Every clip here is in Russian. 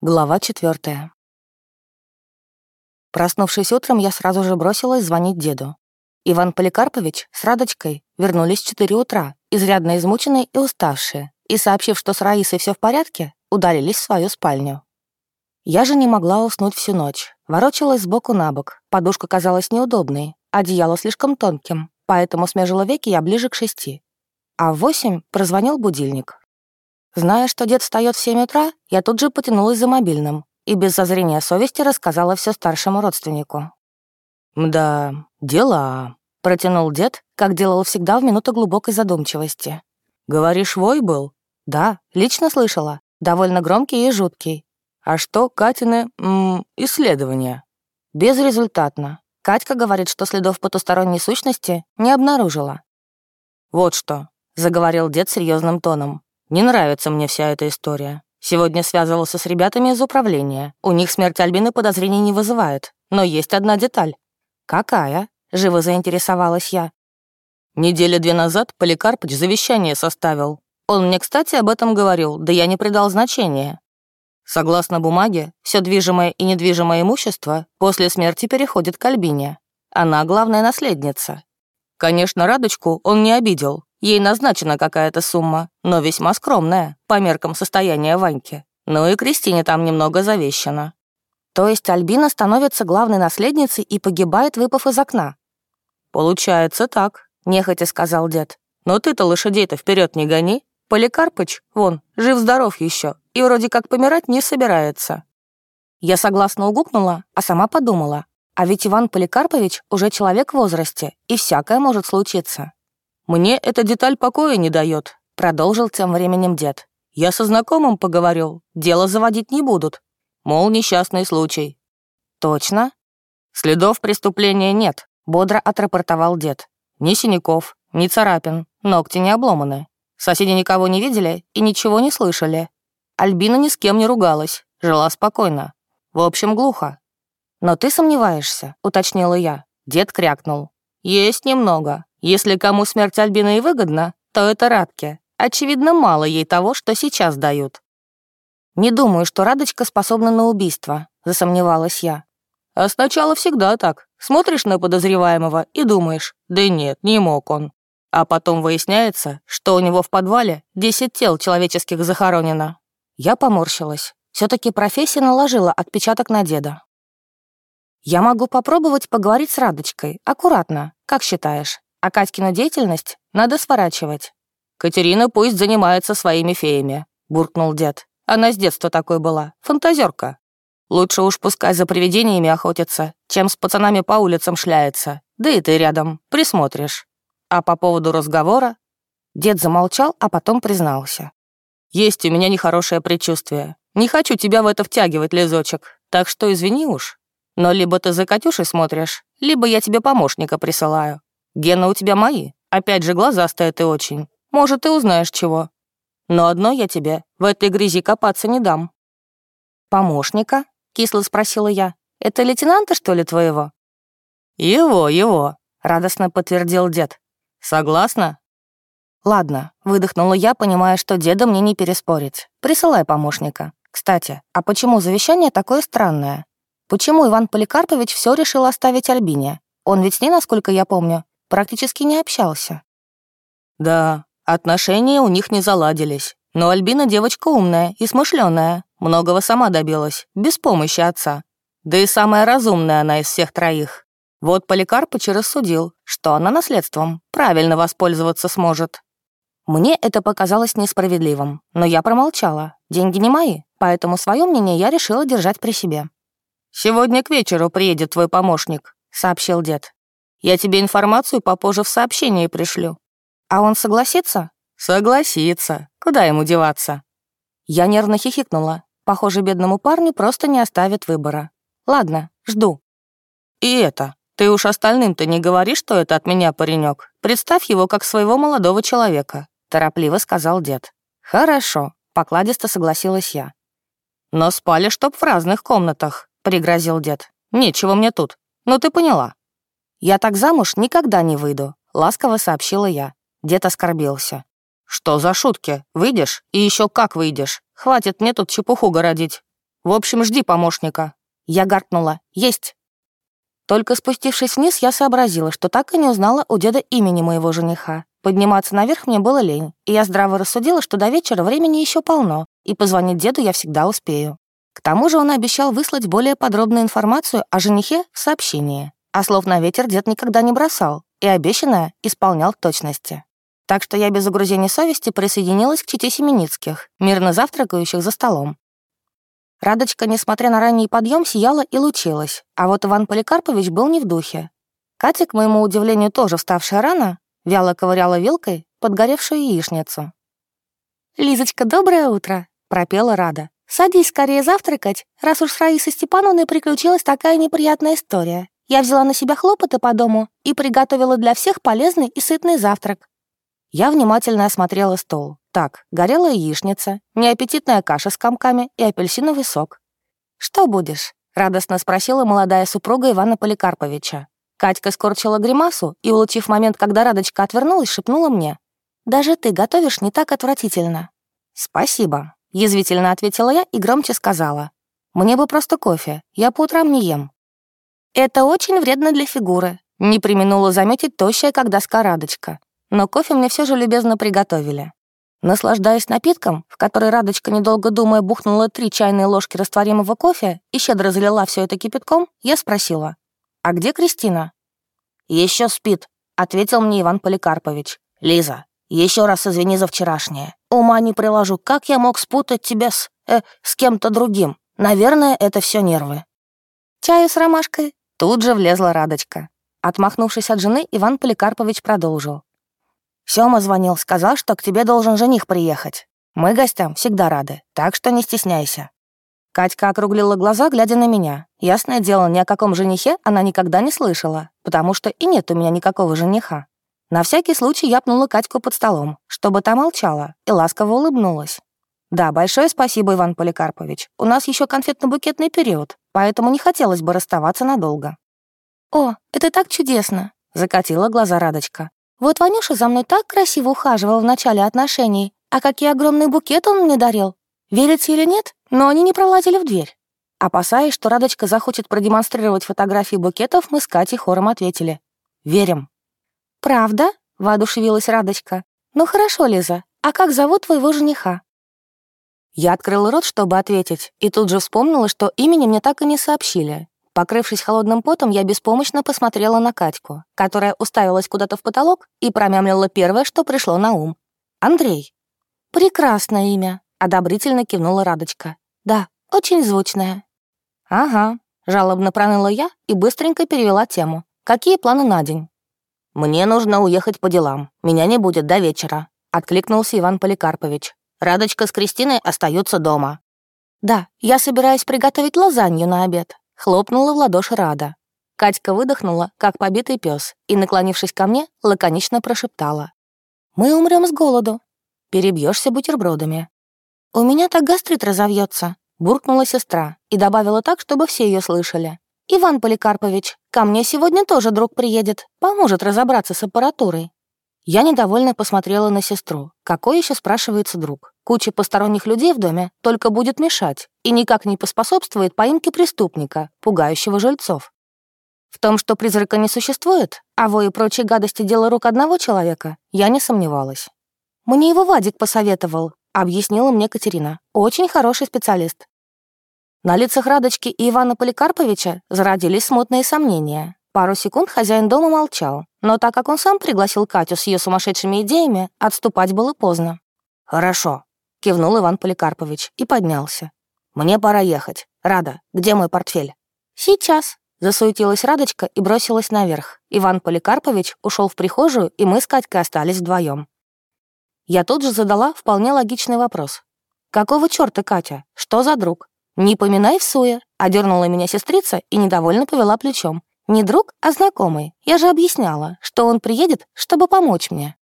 Глава четвертая. Проснувшись утром, я сразу же бросилась звонить деду. Иван Поликарпович с Радочкой вернулись в 4 утра, изрядно измученные и уставшие, и, сообщив, что с Раисой все в порядке, удалились в свою спальню. Я же не могла уснуть всю ночь. Ворочалась сбоку на бок, подушка казалась неудобной, одеяло слишком тонким, поэтому смежила веки я ближе к шести. А в восемь прозвонил будильник. Зная, что дед встает в 7 утра, я тут же потянулась за мобильным и без зазрения совести рассказала все старшему родственнику. «Да, дела», — протянул дед, как делал всегда в минуту глубокой задумчивости. «Говоришь, вой был?» «Да, лично слышала. Довольно громкий и жуткий. А что Катины м, исследования?» «Безрезультатно. Катька говорит, что следов потусторонней сущности не обнаружила». «Вот что», — заговорил дед серьезным тоном. Не нравится мне вся эта история. Сегодня связывался с ребятами из управления. У них смерть Альбины подозрений не вызывает. Но есть одна деталь. «Какая?» — живо заинтересовалась я. Недели две назад Поликарпыч завещание составил. Он мне, кстати, об этом говорил, да я не придал значения. Согласно бумаге, все движимое и недвижимое имущество после смерти переходит к Альбине. Она главная наследница. Конечно, Радочку он не обидел, Ей назначена какая-то сумма, но весьма скромная, по меркам состояния Ваньки. Ну и Кристине там немного завещано. То есть Альбина становится главной наследницей и погибает, выпав из окна? Получается так, нехотя сказал дед. Но ты-то лошадей-то вперед не гони. Поликарпыч, вон, жив-здоров еще, и вроде как помирать не собирается. Я согласно угукнула, а сама подумала. А ведь Иван Поликарпович уже человек в возрасте, и всякое может случиться. «Мне эта деталь покоя не дает», — продолжил тем временем дед. «Я со знакомым поговорил, дело заводить не будут. Мол, несчастный случай». «Точно?» «Следов преступления нет», — бодро отрапортовал дед. «Ни синяков, ни царапин, ногти не обломаны. Соседи никого не видели и ничего не слышали. Альбина ни с кем не ругалась, жила спокойно. В общем, глухо. «Но ты сомневаешься», — уточнила я. Дед крякнул. «Есть немного. Если кому смерть Альбины и выгодна, то это Радке. Очевидно, мало ей того, что сейчас дают. «Не думаю, что Радочка способна на убийство», — засомневалась я. «А сначала всегда так. Смотришь на подозреваемого и думаешь, да нет, не мог он. А потом выясняется, что у него в подвале 10 тел человеческих захоронено». Я поморщилась. все таки профессия наложила отпечаток на деда. «Я могу попробовать поговорить с Радочкой, аккуратно, как считаешь?» А Катькину деятельность надо сворачивать. «Катерина пусть занимается своими феями», — буркнул дед. «Она с детства такой была, фантазерка. Лучше уж пускай за привидениями охотится, чем с пацанами по улицам шляется. Да и ты рядом, присмотришь. А по поводу разговора...» Дед замолчал, а потом признался. «Есть у меня нехорошее предчувствие. Не хочу тебя в это втягивать, Лизочек, так что извини уж. Но либо ты за Катюшей смотришь, либо я тебе помощника присылаю. Гена у тебя мои. Опять же, глазастая ты очень. Может, ты узнаешь чего. Но одно я тебе в этой грязи копаться не дам». «Помощника?» — кисло спросила я. «Это лейтенанта, что ли, твоего?» «Его, его», — радостно подтвердил дед. «Согласна?» «Ладно», — выдохнула я, понимая, что деда мне не переспорить. «Присылай помощника. Кстати, а почему завещание такое странное? Почему Иван Поликарпович все решил оставить Альбине? Он ведь с ней, насколько я помню, практически не общался. Да, отношения у них не заладились. Но Альбина девочка умная и смышленая, многого сама добилась, без помощи отца. Да и самая разумная она из всех троих. Вот Поликарпыч рассудил, что она наследством правильно воспользоваться сможет. Мне это показалось несправедливым, но я промолчала. Деньги не мои, поэтому свое мнение я решила держать при себе. «Сегодня к вечеру приедет твой помощник», — сообщил дед. Я тебе информацию попозже в сообщении пришлю». «А он согласится?» «Согласится. Куда ему деваться?» Я нервно хихикнула. Похоже, бедному парню просто не оставят выбора. «Ладно, жду». «И это, ты уж остальным-то не говори, что это от меня паренек. Представь его как своего молодого человека», — торопливо сказал дед. «Хорошо», — покладисто согласилась я. «Но спали чтоб в разных комнатах», — пригрозил дед. «Нечего мне тут. Ну ты поняла». «Я так замуж никогда не выйду», — ласково сообщила я. Дед оскорбился. «Что за шутки? Выйдешь? И еще как выйдешь? Хватит мне тут чепуху городить». В общем, жди помощника». Я гаркнула «Есть». Только спустившись вниз, я сообразила, что так и не узнала у деда имени моего жениха. Подниматься наверх мне было лень, и я здраво рассудила, что до вечера времени еще полно, и позвонить деду я всегда успею. К тому же он обещал выслать более подробную информацию о женихе в сообщении. А слов на ветер дед никогда не бросал, и обещанное исполнял в точности. Так что я без угрызений совести присоединилась к чете Семеницких, мирно завтракающих за столом. Радочка, несмотря на ранний подъем, сияла и лучилась, а вот Иван Поликарпович был не в духе. Катя, к моему удивлению, тоже вставшая рано, вяло ковыряла вилкой подгоревшую яичницу. «Лизочка, доброе утро!» — пропела Рада. «Садись скорее завтракать, раз уж с Раисой Степановной приключилась такая неприятная история. Я взяла на себя хлопоты по дому и приготовила для всех полезный и сытный завтрак». Я внимательно осмотрела стол. Так, горелая яичница, неаппетитная каша с комками и апельсиновый сок. «Что будешь?» — радостно спросила молодая супруга Ивана Поликарповича. Катька скорчила гримасу и, улучив момент, когда Радочка отвернулась, шепнула мне. «Даже ты готовишь не так отвратительно». «Спасибо», — язвительно ответила я и громче сказала. «Мне бы просто кофе, я по утрам не ем». «Это очень вредно для фигуры», — не применула заметить тощая, как доска Радочка. Но кофе мне все же любезно приготовили. Наслаждаясь напитком, в который Радочка, недолго думая, бухнула три чайные ложки растворимого кофе и щедро залила все это кипятком, я спросила, «А где Кристина?» Еще спит», — ответил мне Иван Поликарпович. «Лиза, еще раз извини за вчерашнее. Ума не приложу, как я мог спутать тебя с... Э, с кем-то другим? Наверное, это все нервы». «Чаю с ромашкой?» Тут же влезла Радочка. Отмахнувшись от жены, Иван Поликарпович продолжил. Сёма звонил, сказал, что к тебе должен жених приехать. Мы гостям всегда рады, так что не стесняйся». Катька округлила глаза, глядя на меня. Ясное дело, ни о каком женихе она никогда не слышала, потому что и нет у меня никакого жениха. На всякий случай я пнула Катьку под столом, чтобы та молчала, и ласково улыбнулась. «Да, большое спасибо, Иван Поликарпович. У нас еще конфетно-букетный период, поэтому не хотелось бы расставаться надолго». «О, это так чудесно!» — закатила глаза Радочка. Вот Ванюша за мной так красиво ухаживал в начале отношений, а какие огромный букет он мне дарил. Верите или нет, но они не пролазили в дверь. Опасаясь, что Радочка захочет продемонстрировать фотографии букетов, мы с Катей хором ответили. «Верим». «Правда?» — воодушевилась Радочка. «Ну хорошо, Лиза, а как зовут твоего жениха?» Я открыла рот, чтобы ответить, и тут же вспомнила, что имени мне так и не сообщили. Покрывшись холодным потом, я беспомощно посмотрела на Катьку, которая уставилась куда-то в потолок и промямлила первое, что пришло на ум. «Андрей». «Прекрасное имя», — одобрительно кивнула Радочка. «Да, очень звучное». «Ага», — жалобно проныла я и быстренько перевела тему. «Какие планы на день?» «Мне нужно уехать по делам. Меня не будет до вечера», — откликнулся Иван Поликарпович. «Радочка с Кристиной остаются дома». «Да, я собираюсь приготовить лазанью на обед. Хлопнула в ладоши Рада. Катька выдохнула, как побитый пес, и, наклонившись ко мне, лаконично прошептала. «Мы умрем с голоду. Перебьешься бутербродами». «У меня так гастрит разовьется», — буркнула сестра и добавила так, чтобы все ее слышали. «Иван Поликарпович, ко мне сегодня тоже друг приедет, поможет разобраться с аппаратурой». Я недовольно посмотрела на сестру. Какой еще спрашивается друг? Куча посторонних людей в доме только будет мешать и никак не поспособствует поимке преступника, пугающего жильцов. В том, что призрака не существует, а во и прочие гадости — дело рук одного человека, я не сомневалась. «Мне его Вадик посоветовал», — объяснила мне Катерина. «Очень хороший специалист». На лицах Радочки и Ивана Поликарповича зародились смутные сомнения. Пару секунд хозяин дома молчал, но так как он сам пригласил Катю с ее сумасшедшими идеями, отступать было поздно. «Хорошо», — кивнул Иван Поликарпович и поднялся. «Мне пора ехать. Рада, где мой портфель?» «Сейчас», — засуетилась Радочка и бросилась наверх. Иван Поликарпович ушел в прихожую, и мы с Катькой остались вдвоем. Я тут же задала вполне логичный вопрос. «Какого черта, Катя? Что за друг?» «Не поминай в суе», — одернула меня сестрица и недовольно повела плечом. Не друг, а знакомый. Я же объясняла, что он приедет, чтобы помочь мне.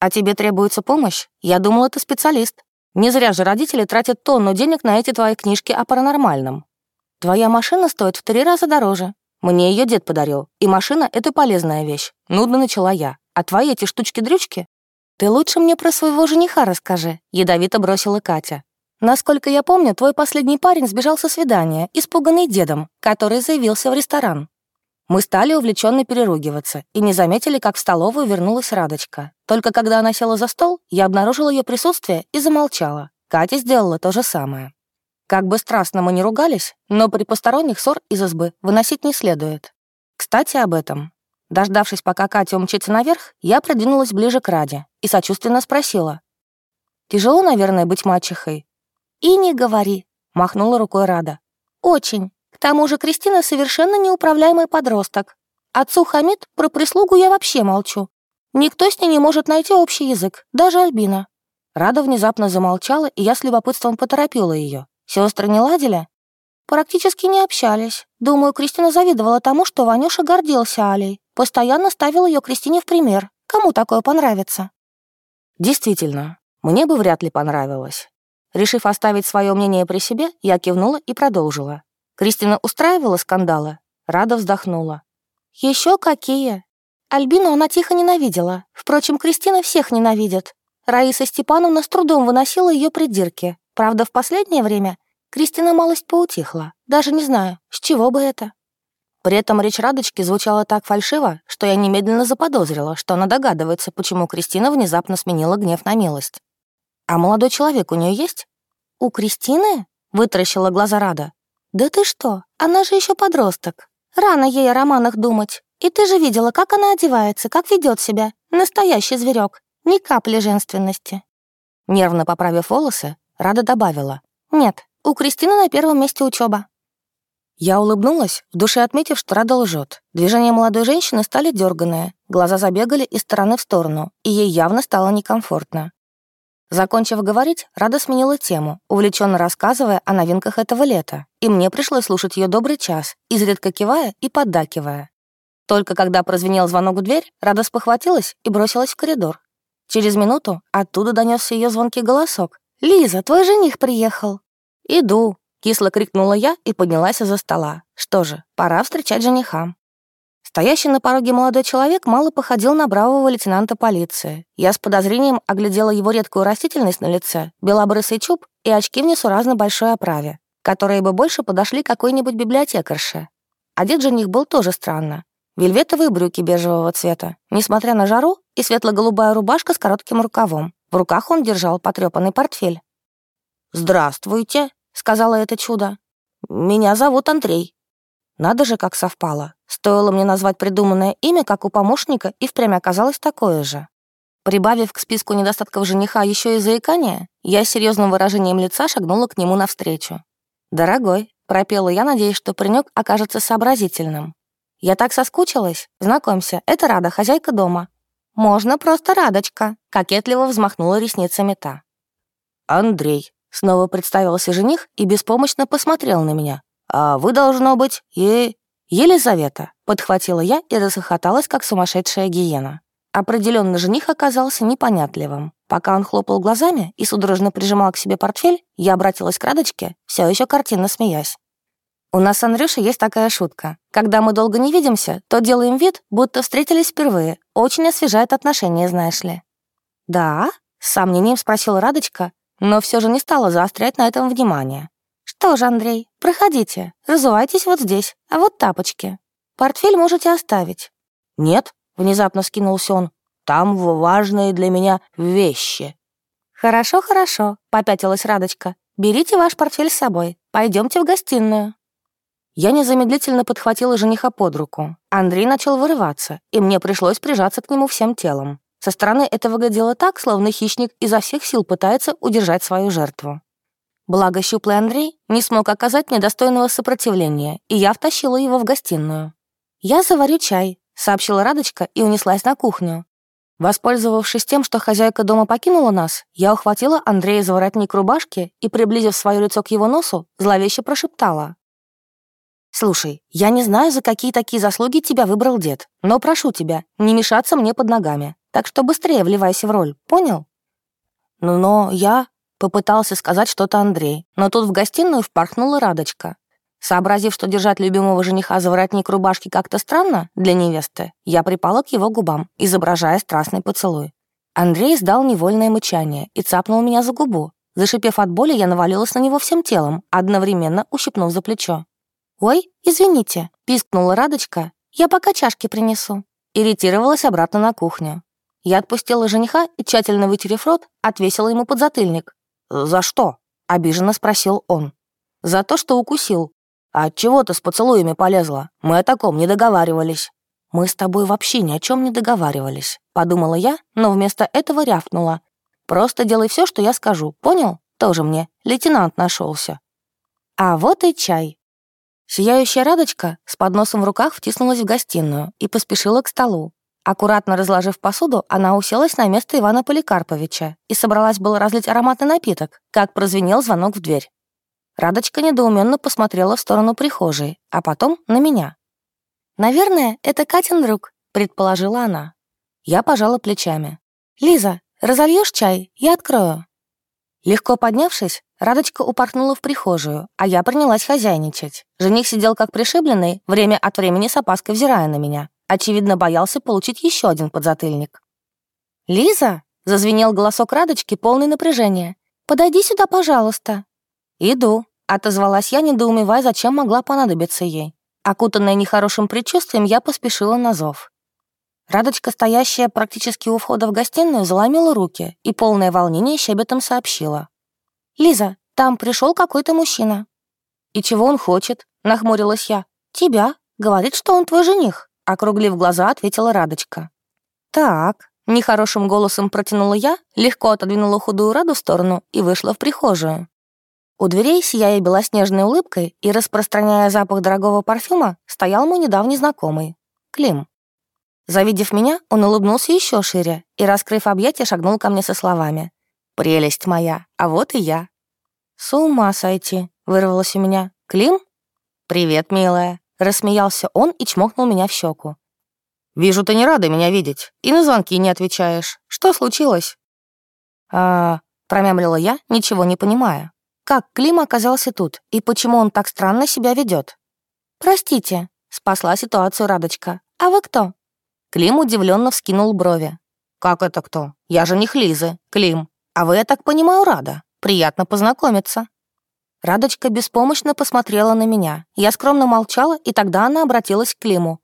А тебе требуется помощь? Я думала, ты специалист. Не зря же родители тратят тонну денег на эти твои книжки о паранормальном. Твоя машина стоит в три раза дороже. Мне ее дед подарил, и машина — это полезная вещь. Нудно начала я. А твои эти штучки-дрючки? Ты лучше мне про своего жениха расскажи, ядовито бросила Катя. Насколько я помню, твой последний парень сбежал со свидания, испуганный дедом, который заявился в ресторан. Мы стали увлеченно переругиваться и не заметили, как в столовую вернулась Радочка. Только когда она села за стол, я обнаружила ее присутствие и замолчала. Катя сделала то же самое. Как бы страстно мы не ругались, но при посторонних ссор из избы выносить не следует. Кстати, об этом. Дождавшись, пока Катя умчится наверх, я продвинулась ближе к Раде и сочувственно спросила. «Тяжело, наверное, быть мачехой?» «И не говори», — махнула рукой Рада. «Очень. К тому же Кристина совершенно неуправляемый подросток. Отцу хамит, про прислугу я вообще молчу. Никто с ней не может найти общий язык, даже Альбина». Рада внезапно замолчала, и я с любопытством поторопила ее. Сестры не ладили? Практически не общались. Думаю, Кристина завидовала тому, что Ванюша гордился Алей. Постоянно ставил ее Кристине в пример. Кому такое понравится? Действительно, мне бы вряд ли понравилось. Решив оставить свое мнение при себе, я кивнула и продолжила. Кристина устраивала скандалы? Рада вздохнула. Еще какие? Альбину она тихо ненавидела. Впрочем, Кристина всех ненавидит. Раиса Степановна с трудом выносила ее придирки. Правда, в последнее время Кристина малость поутихла. Даже не знаю, с чего бы это. При этом речь Радочки звучала так фальшиво, что я немедленно заподозрила, что она догадывается, почему Кристина внезапно сменила гнев на милость. «А молодой человек у нее есть?» «У Кристины?» — вытаращила глаза Рада. «Да ты что, она же еще подросток. Рано ей о романах думать. И ты же видела, как она одевается, как ведет себя. Настоящий зверек. Ни капли женственности». Нервно поправив волосы, Рада добавила. «Нет, у Кристины на первом месте учеба. Я улыбнулась, в душе отметив, что Рада лжет. Движения молодой женщины стали дерганые, глаза забегали из стороны в сторону, и ей явно стало некомфортно. Закончив говорить, Рада сменила тему, увлеченно рассказывая о новинках этого лета, и мне пришлось слушать ее добрый час, изредка кивая и поддакивая. Только когда прозвенел звонок в дверь, Рада спохватилась и бросилась в коридор. Через минуту оттуда донесся ее звонкий голосок. «Лиза, твой жених приехал!» «Иду!» — кисло крикнула я и поднялась из-за стола. Что же, пора встречать жениха. Стоящий на пороге молодой человек мало походил на бравого лейтенанта полиции. Я с подозрением оглядела его редкую растительность на лице, белобрысый чуб и очки в несуразно большой оправе, которые бы больше подошли какой-нибудь библиотекарше. Одет жених был тоже странно. Вельветовые брюки бежевого цвета, несмотря на жару, и светло-голубая рубашка с коротким рукавом. В руках он держал потрепанный портфель. «Здравствуйте», сказала это чудо. «Меня зовут Андрей». Надо же, как совпало. Стоило мне назвать придуманное имя, как у помощника, и впрямь оказалось такое же. Прибавив к списку недостатков жениха еще и заикание, я с серьезным выражением лица шагнула к нему навстречу. «Дорогой», — пропела я, надеясь, что паренек окажется сообразительным. «Я так соскучилась. Знакомься, это Рада, хозяйка дома». «Можно просто Радочка», — кокетливо взмахнула ресницами та. «Андрей», Снова представился жених и беспомощно посмотрел на меня. «А вы, должно быть, е... Елизавета», — подхватила я и расхохоталась, как сумасшедшая гиена. Определенно жених оказался непонятливым. Пока он хлопал глазами и судорожно прижимал к себе портфель, я обратилась к Радочке, все еще картинно смеясь. У нас с Андрюшей есть такая шутка. Когда мы долго не видимся, то делаем вид, будто встретились впервые. Очень освежает отношения, знаешь ли. «Да?» — с сомнением спросила Радочка, но все же не стала заострять на этом внимание. «Что же, Андрей, проходите, разувайтесь вот здесь, а вот тапочки. Портфель можете оставить». «Нет», — внезапно скинулся он, «там важные для меня вещи». «Хорошо, хорошо», — попятилась Радочка. «Берите ваш портфель с собой, пойдемте в гостиную». Я незамедлительно подхватила жениха под руку. Андрей начал вырываться, и мне пришлось прижаться к нему всем телом. Со стороны это выглядело так, словно хищник изо всех сил пытается удержать свою жертву. Благо щуплый Андрей не смог оказать мне достойного сопротивления, и я втащила его в гостиную. «Я заварю чай», — сообщила Радочка и унеслась на кухню. Воспользовавшись тем, что хозяйка дома покинула нас, я ухватила Андрея за воротник рубашки и, приблизив свое лицо к его носу, зловеще прошептала. «Слушай, я не знаю, за какие такие заслуги тебя выбрал дед, но прошу тебя, не мешаться мне под ногами так что быстрее вливайся в роль, понял?» «Ну, но я...» — попытался сказать что-то Андрей, но тут в гостиную впорхнула Радочка. Сообразив, что держать любимого жениха за воротник рубашки как-то странно для невесты, я припала к его губам, изображая страстный поцелуй. Андрей сдал невольное мычание и цапнул меня за губу. Зашипев от боли, я навалилась на него всем телом, одновременно ущипнув за плечо. «Ой, извините», — пискнула Радочка. «Я пока чашки принесу». Иритировалась обратно на кухню. Я отпустила жениха и, тщательно вытерев рот, отвесила ему подзатыльник. «За что?» — обиженно спросил он. «За то, что укусил. А чего ты с поцелуями полезла? Мы о таком не договаривались». «Мы с тобой вообще ни о чем не договаривались», — подумала я, но вместо этого рявкнула. «Просто делай все, что я скажу, понял? Тоже мне лейтенант нашелся. А вот и чай. Сияющая Радочка с подносом в руках втиснулась в гостиную и поспешила к столу. Аккуратно разложив посуду, она уселась на место Ивана Поликарповича и собралась было разлить ароматный напиток, как прозвенел звонок в дверь. Радочка недоуменно посмотрела в сторону прихожей, а потом на меня. «Наверное, это Катин друг», — предположила она. Я пожала плечами. «Лиза, разольешь чай? Я открою». Легко поднявшись, Радочка упорхнула в прихожую, а я принялась хозяйничать. Жених сидел как пришибленный, время от времени с опаской взирая на меня. Очевидно, боялся получить еще один подзатыльник. «Лиза!» — зазвенел голосок Радочки, полный напряжения. «Подойди сюда, пожалуйста». «Иду», — отозвалась я, недоумевая, зачем могла понадобиться ей. Окутанная нехорошим предчувствием, я поспешила на зов. Радочка, стоящая практически у входа в гостиную, заломила руки и полное волнение щебетом сообщила. «Лиза, там пришел какой-то мужчина». «И чего он хочет?» — нахмурилась я. «Тебя. Говорит, что он твой жених», — округлив глаза, ответила Радочка. «Так», — нехорошим голосом протянула я, легко отодвинула худую Раду в сторону и вышла в прихожую. У дверей, сияя белоснежной улыбкой и распространяя запах дорогого парфюма, стоял мой недавний знакомый — Клим. Завидев меня, он улыбнулся еще шире и, раскрыв объятия, шагнул ко мне со словами. «Прелесть моя, а вот и я». «С ума сойти», — вырвалось у меня. «Клим?» «Привет, милая», — рассмеялся он и чмокнул меня в щеку. «Вижу, ты не рада меня видеть, и на звонки не отвечаешь. Что случилось?» «А...» — промямлила я, ничего не понимая. Как Клим оказался тут, и почему он так странно себя ведет? «Простите», — спасла ситуацию Радочка. «А вы кто?» Клим удивленно вскинул брови. «Как это кто? Я жених Лизы, Клим. А вы, я так понимаю, Рада. Приятно познакомиться». Радочка беспомощно посмотрела на меня. Я скромно молчала, и тогда она обратилась к Климу.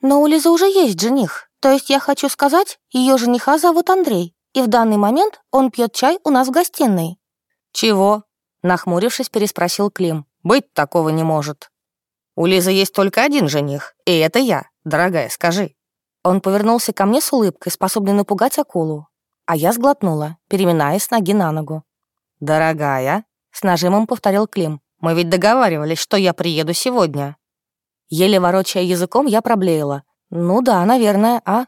«Но у Лизы уже есть жених. То есть я хочу сказать, ее жениха зовут Андрей, и в данный момент он пьет чай у нас в гостиной». «Чего?» Нахмурившись, переспросил Клим. «Быть такого не может. У Лизы есть только один жених, и это я. Дорогая, скажи». Он повернулся ко мне с улыбкой, способной напугать акулу. А я сглотнула, переминаясь ноги на ногу. «Дорогая», — с нажимом повторил Клим, «мы ведь договаривались, что я приеду сегодня». Еле ворочая языком, я проблеяла. «Ну да, наверное, а?»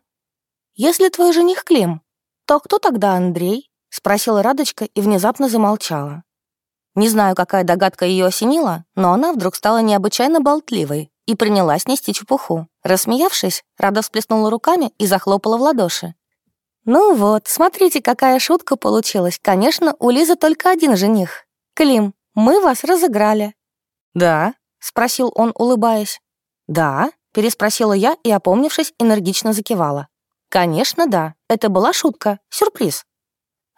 «Если твой жених Клим, то кто тогда Андрей?» — спросила Радочка и внезапно замолчала. Не знаю, какая догадка ее осенила, но она вдруг стала необычайно болтливой и принялась нести чепуху. Рассмеявшись, Рада всплеснула руками и захлопала в ладоши. «Ну вот, смотрите, какая шутка получилась. Конечно, у Лизы только один жених. Клим, мы вас разыграли». «Да?» — спросил он, улыбаясь. «Да?» — переспросила я и, опомнившись, энергично закивала. «Конечно, да. Это была шутка. Сюрприз».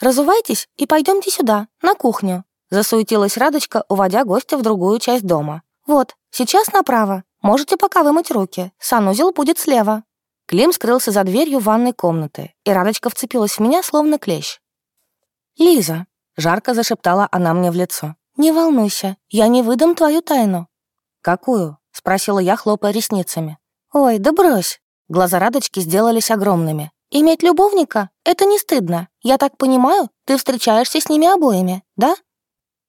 «Разувайтесь и пойдемте сюда, на кухню», Засуетилась Радочка, уводя гостя в другую часть дома. «Вот, сейчас направо. Можете пока вымыть руки. Санузел будет слева». Клим скрылся за дверью ванной комнаты, и Радочка вцепилась в меня, словно клещ. «Лиза», — жарко зашептала она мне в лицо, — «не волнуйся, я не выдам твою тайну». «Какую?» — спросила я, хлопая ресницами. «Ой, да брось». Глаза Радочки сделались огромными. «Иметь любовника — это не стыдно. Я так понимаю, ты встречаешься с ними обоими, да?»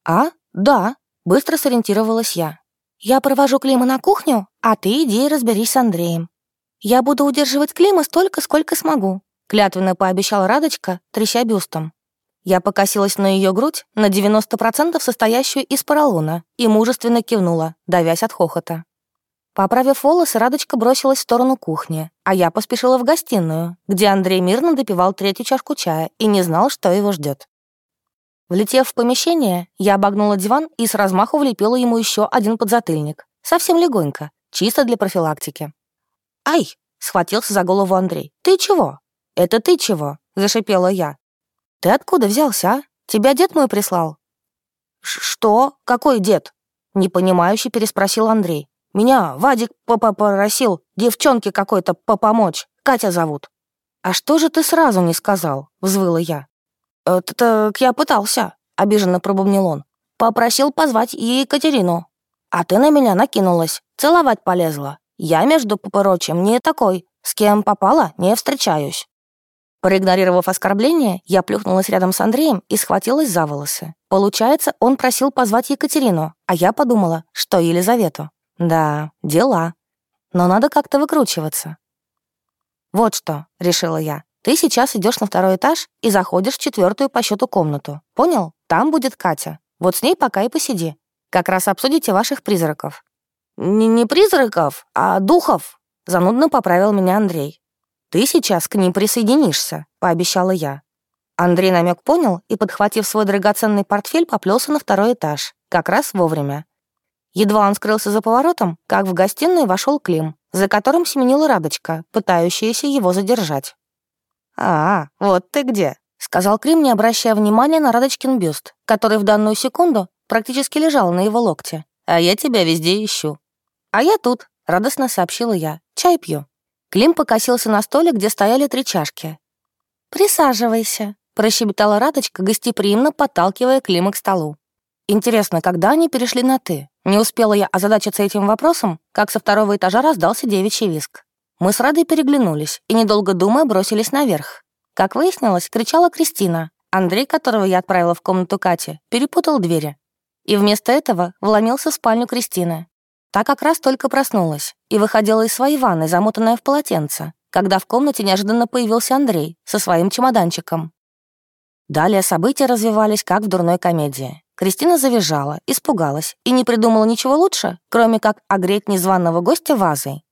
«А? Да», — быстро сориентировалась я. «Я провожу Клима на кухню, а ты иди и разберись с Андреем. Я буду удерживать Клима столько, сколько смогу», — клятвенно пообещала Радочка, тряся бюстом. Я покосилась на ее грудь, на 90% состоящую из поролона, и мужественно кивнула, давясь от хохота. Поправив волосы, Радочка бросилась в сторону кухни, а я поспешила в гостиную, где Андрей мирно допивал третью чашку чая и не знал, что его ждет. Влетев в помещение, я обогнула диван и с размаху влепила ему еще один подзатыльник. Совсем легонько, чисто для профилактики. «Ай!» — схватился за голову Андрей. «Ты чего?» «Это ты чего?» — зашипела я. «Ты откуда взялся, а?» тебя дед мой прислал?» «Что? Какой дед?» — непонимающе переспросил Андрей. «Меня Вадик попросил девчонке какой-то помочь. Катя зовут». «А что же ты сразу не сказал?» — взвыла я. «Э, «Так я пытался», — обиженно пробубнил он. «Попросил позвать Екатерину. А ты на меня накинулась, целовать полезла. Я, между прочим, не такой. С кем попала, не встречаюсь». Проигнорировав оскорбление, я плюхнулась рядом с Андреем и схватилась за волосы. Получается, он просил позвать Екатерину, а я подумала, что Елизавету. Да, дела. Но надо как-то выкручиваться. «Вот что», — решила я, — «ты сейчас идешь на второй этаж и заходишь в четвертую по счету комнату. Понял? Там будет Катя. Вот с ней пока и посиди. Как раз обсудите ваших призраков». «Не, не призраков, а духов», — занудно поправил меня Андрей. «Ты сейчас к ним присоединишься», — пообещала я. Андрей намек понял и, подхватив свой драгоценный портфель, поплелся на второй этаж, как раз вовремя. Едва он скрылся за поворотом, как в гостиную вошел Клим, за которым семенила Радочка, пытающаяся его задержать. «А, вот ты где», — сказал Клим, не обращая внимания на Радочкин бюст, который в данную секунду практически лежал на его локте. «А я тебя везде ищу». «А я тут», — радостно сообщила я. «Чай пью». Клим покосился на столе, где стояли три чашки. «Присаживайся», — прощебетала Радочка, гостеприимно подталкивая Клима к столу. Интересно, когда они перешли на «ты»? Не успела я озадачиться этим вопросом, как со второго этажа раздался девичий виск. Мы с Радой переглянулись и, недолго думая, бросились наверх. Как выяснилось, кричала Кристина. Андрей, которого я отправила в комнату Кати, перепутал двери. И вместо этого вломился в спальню Кристины. Та как раз только проснулась и выходила из своей ванны, замотанная в полотенце, когда в комнате неожиданно появился Андрей со своим чемоданчиком. Далее события развивались как в дурной комедии. Кристина завизжала, испугалась и не придумала ничего лучше, кроме как огреть незваного гостя вазой.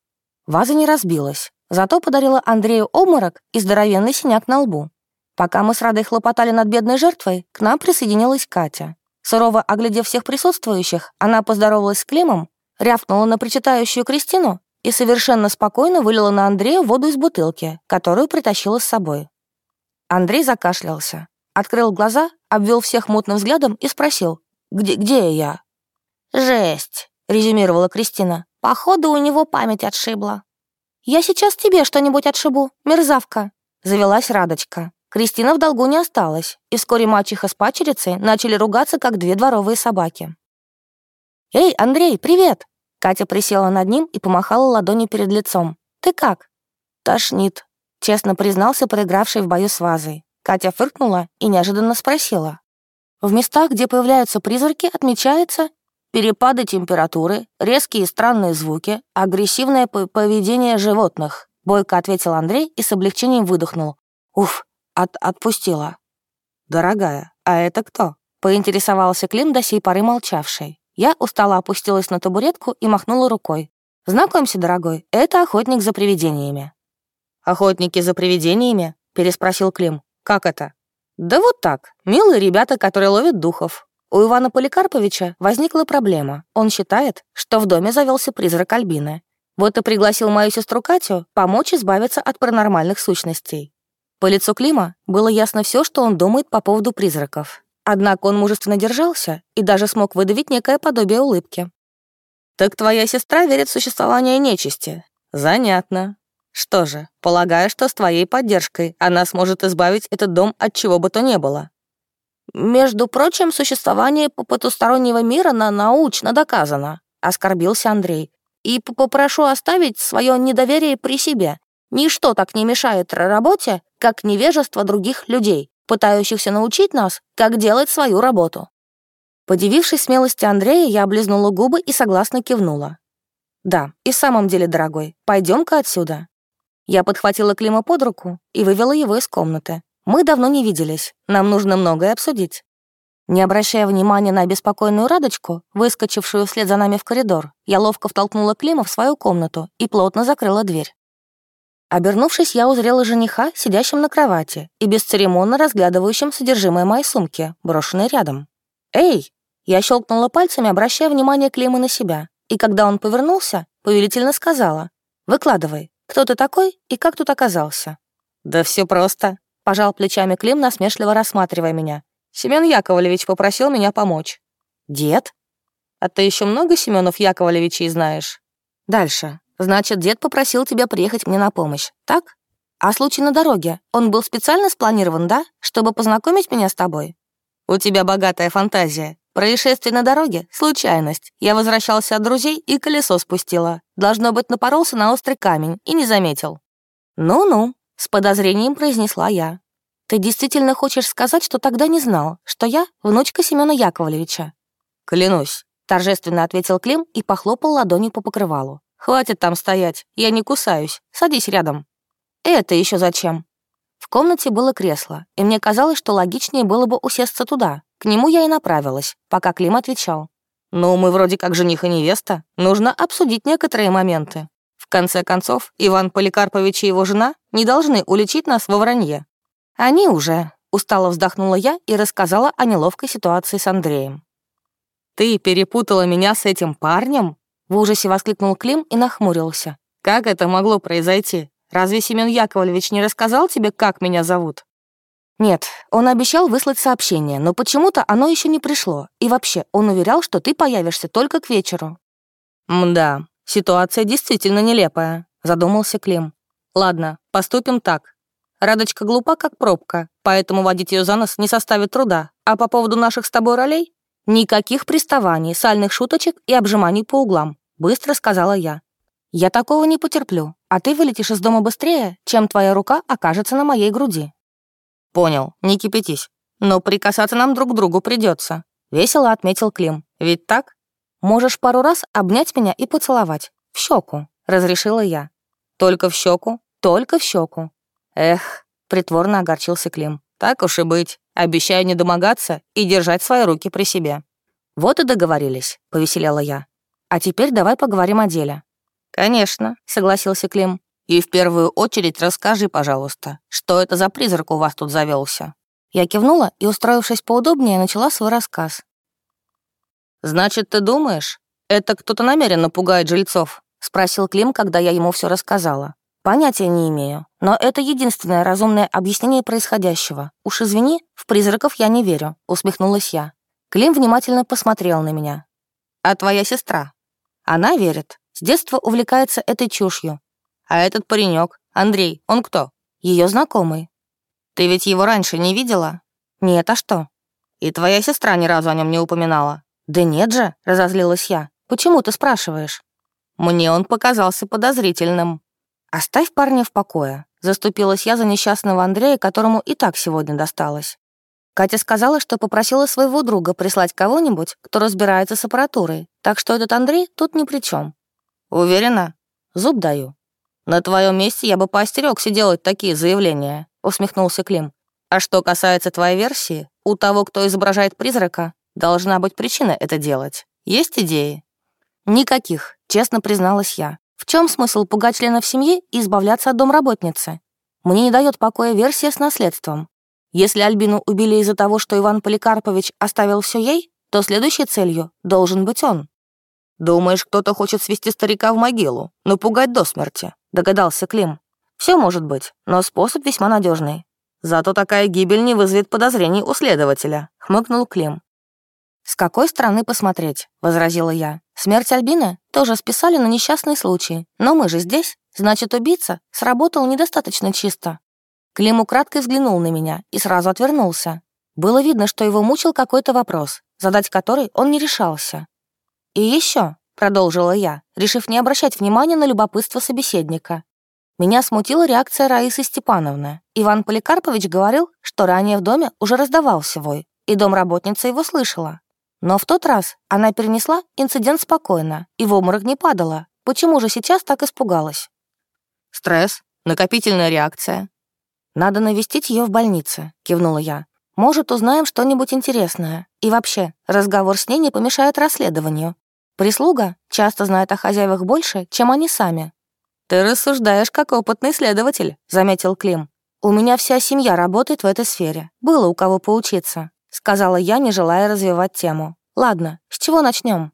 Ваза не разбилась, зато подарила Андрею обморок и здоровенный синяк на лбу. Пока мы с Радой хлопотали над бедной жертвой, к нам присоединилась Катя. Сурово оглядев всех присутствующих, она поздоровалась с Климом рявкнула на причитающую Кристину и совершенно спокойно вылила на Андрея воду из бутылки, которую притащила с собой. Андрей закашлялся, открыл глаза, обвел всех мутным взглядом и спросил, «Где, где я?» «Жесть», — резюмировала Кристина. «Походу, у него память отшибла». «Я сейчас тебе что-нибудь отшибу, мерзавка», — завелась Радочка. Кристина в долгу не осталась, и вскоре мачеха с пачерицей начали ругаться, как две дворовые собаки. «Эй, Андрей, привет!» Катя присела над ним и помахала ладонью перед лицом. «Ты как?» «Тошнит», — честно признался проигравший в бою с вазой. Катя фыркнула и неожиданно спросила. «В местах, где появляются призраки, отмечается перепады температуры, резкие и странные звуки, агрессивное поведение животных», — бойко ответил Андрей и с облегчением выдохнул. «Уф, от отпустила». «Дорогая, а это кто?» — поинтересовался Клим до сей поры молчавший. Я устало опустилась на табуретку и махнула рукой. «Знакомься, дорогой, это охотник за привидениями». «Охотники за привидениями?» — переспросил Клим. «Как это?» «Да вот так. Милые ребята, которые ловят духов. У Ивана Поликарповича возникла проблема. Он считает, что в доме завелся призрак Альбины. Вот и пригласил мою сестру Катю помочь избавиться от паранормальных сущностей. По лицу Клима было ясно все, что он думает по поводу призраков. Однако он мужественно держался и даже смог выдавить некое подобие улыбки. «Так твоя сестра верит в существование нечисти. Занятно. Что же, полагаю, что с твоей поддержкой она сможет избавить этот дом от чего бы то ни было». «Между прочим, существование потустороннего мира на научно доказано», — оскорбился Андрей. «И попрошу оставить свое недоверие при себе. Ничто так не мешает работе, как невежество других людей пытающихся научить нас, как делать свою работу. Подивившись смелости Андрея, я облизнула губы и согласно кивнула. «Да, и в самом деле, дорогой, пойдем-ка отсюда». Я подхватила Клима под руку и вывела его из комнаты. Мы давно не виделись, нам нужно многое обсудить. Не обращая внимания на беспокойную Радочку, выскочившую вслед за нами в коридор, я ловко втолкнула Клима в свою комнату и плотно закрыла дверь. Обернувшись, я узрела жениха, сидящим на кровати и бесцеремонно разглядывающим содержимое моей сумки, брошенной рядом. «Эй!» Я щелкнула пальцами, обращая внимание Клима на себя, и когда он повернулся, повелительно сказала «Выкладывай, кто ты такой и как тут оказался?» «Да все просто», — пожал плечами Клим, насмешливо рассматривая меня. Семен Яковлевич попросил меня помочь». «Дед?» «А ты еще много Семенов Яковлевичей знаешь?» «Дальше. Значит, дед попросил тебя приехать мне на помощь, так? А случай на дороге, он был специально спланирован, да? Чтобы познакомить меня с тобой?» «У тебя богатая фантазия. Происшествие на дороге — случайность. Я возвращался от друзей и колесо спустила. Должно быть, напоролся на острый камень и не заметил». «Ну-ну», — с подозрением произнесла я. «Ты действительно хочешь сказать, что тогда не знал, что я внучка Семена Яковлевича?» «Клянусь», — торжественно ответил Клим и похлопал ладонью по покрывалу. «Хватит там стоять, я не кусаюсь. Садись рядом». «Это еще зачем?» В комнате было кресло, и мне казалось, что логичнее было бы усесться туда. К нему я и направилась, пока Клим отвечал. «Ну, мы вроде как жених и невеста. Нужно обсудить некоторые моменты. В конце концов, Иван Поликарпович и его жена не должны уличить нас во вранье». «Они уже», — устало вздохнула я и рассказала о неловкой ситуации с Андреем. «Ты перепутала меня с этим парнем?» В ужасе воскликнул Клим и нахмурился. «Как это могло произойти? Разве Семен Яковлевич не рассказал тебе, как меня зовут?» «Нет, он обещал выслать сообщение, но почему-то оно еще не пришло. И вообще, он уверял, что ты появишься только к вечеру». «Мда, ситуация действительно нелепая», — задумался Клим. «Ладно, поступим так. Радочка глупа, как пробка, поэтому водить ее за нос не составит труда. А по поводу наших с тобой ролей? Никаких приставаний, сальных шуточек и обжиманий по углам», — быстро сказала я. «Я такого не потерплю, а ты вылетишь из дома быстрее, чем твоя рука окажется на моей груди». «Понял, не кипятись. Но прикасаться нам друг к другу придется», — весело отметил Клим. «Ведь так?» «Можешь пару раз обнять меня и поцеловать. В щеку», — разрешила я. «Только в щеку? Только в щеку». «Эх», — притворно огорчился Клим. «Так уж и быть. Обещаю не домогаться и держать свои руки при себе». «Вот и договорились», — повеселела я. «А теперь давай поговорим о деле». «Конечно», — согласился Клим. И в первую очередь расскажи, пожалуйста, что это за призрак у вас тут завелся. Я кивнула и, устроившись поудобнее, начала свой рассказ. «Значит, ты думаешь, это кто-то намеренно пугает жильцов?» — спросил Клим, когда я ему все рассказала. «Понятия не имею, но это единственное разумное объяснение происходящего. Уж извини, в призраков я не верю», — усмехнулась я. Клим внимательно посмотрел на меня. «А твоя сестра?» «Она верит. С детства увлекается этой чушью. А этот паренек, Андрей, он кто? Ее знакомый. Ты ведь его раньше не видела? Нет, а что? И твоя сестра ни разу о нем не упоминала. Да нет же, разозлилась я. Почему ты спрашиваешь? Мне он показался подозрительным. Оставь парня в покое. Заступилась я за несчастного Андрея, которому и так сегодня досталось. Катя сказала, что попросила своего друга прислать кого-нибудь, кто разбирается с аппаратурой, так что этот Андрей тут ни при чем. Уверена? Зуб даю. «На твоем месте я бы поостерегся делать такие заявления», — усмехнулся Клим. «А что касается твоей версии, у того, кто изображает призрака, должна быть причина это делать. Есть идеи?» «Никаких», — честно призналась я. «В чем смысл пугать членов семьи и избавляться от домработницы? Мне не дает покоя версия с наследством. Если Альбину убили из-за того, что Иван Поликарпович оставил все ей, то следующей целью должен быть он». «Думаешь, кто-то хочет свести старика в могилу, напугать до смерти?» догадался Клим. Все может быть, но способ весьма надежный. Зато такая гибель не вызовет подозрений у следователя, хмыкнул Клим. «С какой стороны посмотреть?» — возразила я. «Смерть Альбины тоже списали на несчастный случай, но мы же здесь, значит, убийца сработал недостаточно чисто». Клим украдкой взглянул на меня и сразу отвернулся. Было видно, что его мучил какой-то вопрос, задать который он не решался. «И еще, продолжила я, решив не обращать внимания на любопытство собеседника. Меня смутила реакция Раисы Степановны. Иван Поликарпович говорил, что ранее в доме уже раздавался вой, и домработница его слышала. Но в тот раз она перенесла инцидент спокойно и в обморок не падала. Почему же сейчас так испугалась? Стресс, накопительная реакция. Надо навестить ее в больнице, кивнула я. Может, узнаем что-нибудь интересное. И вообще, разговор с ней не помешает расследованию. Прислуга часто знает о хозяевах больше, чем они сами. «Ты рассуждаешь как опытный следователь», — заметил Клим. «У меня вся семья работает в этой сфере. Было у кого поучиться», — сказала я, не желая развивать тему. «Ладно, с чего начнем?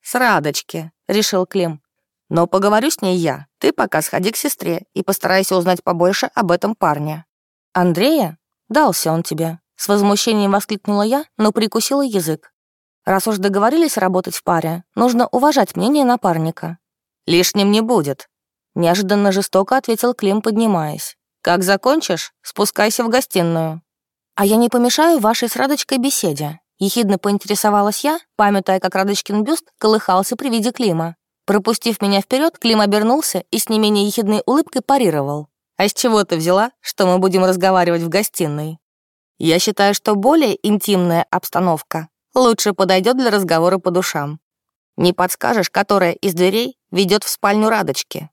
«С Радочки», — решил Клим. «Но поговорю с ней я. Ты пока сходи к сестре и постарайся узнать побольше об этом парне». «Андрея? Дался он тебе», С возмущением воскликнула я, но прикусила язык. Раз уж договорились работать в паре, нужно уважать мнение напарника. «Лишним не будет», — неожиданно жестоко ответил Клим, поднимаясь. «Как закончишь, спускайся в гостиную». «А я не помешаю вашей с Радочкой беседе», — ехидно поинтересовалась я, памятая, как Радочкин бюст колыхался при виде Клима. Пропустив меня вперед, Клим обернулся и с не менее ехидной улыбкой парировал. «А с чего ты взяла, что мы будем разговаривать в гостиной?» «Я считаю, что более интимная обстановка лучше подойдет для разговора по душам. Не подскажешь, которая из дверей ведет в спальню Радочки?»